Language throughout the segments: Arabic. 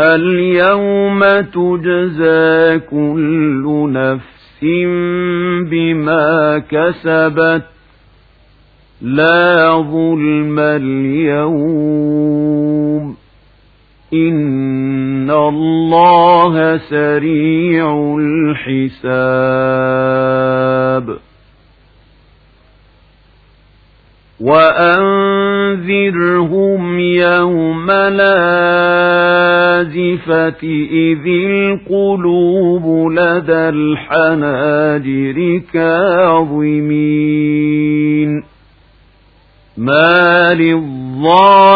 اليوم تجزى كل نفس بما كسبت لا ظلم اليوم. إن الله سريع الحساب. وأنذرهم يوم لازفة إذ القلوب لدى الحناجر كاظمين. ما للظالمين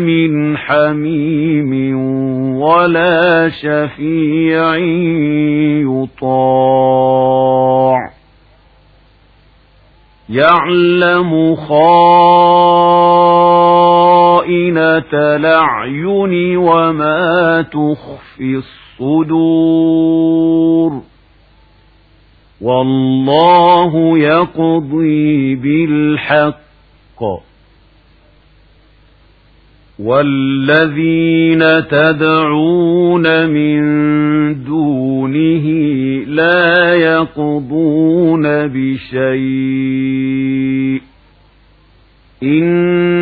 من حميم ولا شفيع يطاع. يعلم خائنة الأعين وما تخفي الصدور والله يقضي بالحق والذين تدعون من دونه لا يقضون بشيء إن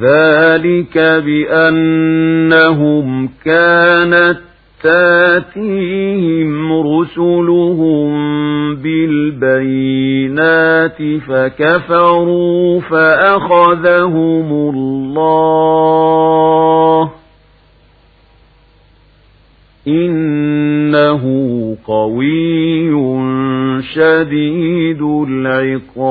ذلك بأنهم كانت تاتيهم رسلهم بالبينات فكفروا فأخذهم الله إنه قوي شديد العقاب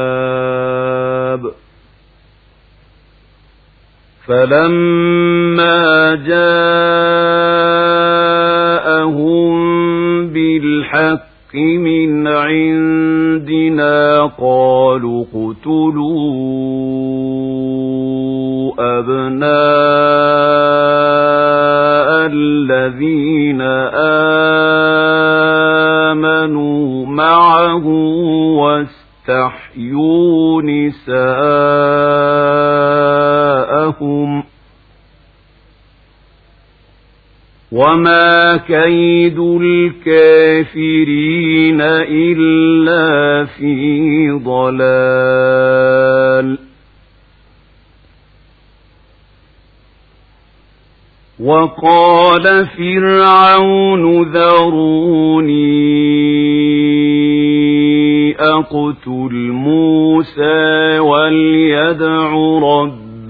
فلما جاءهم بالحق من عندنا قالوا اقتلوا أبناء الذين آمنوا معه واستحيوا نساءهم وما كيد الكافرين إلا في ضلال وقال فرعون ذروني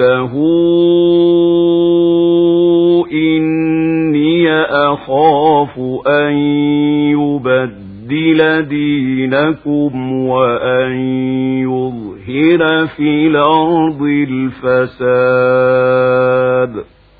ربه إني أخاف أن يبدل دينكم وأن يظهر في الأرض الفساد.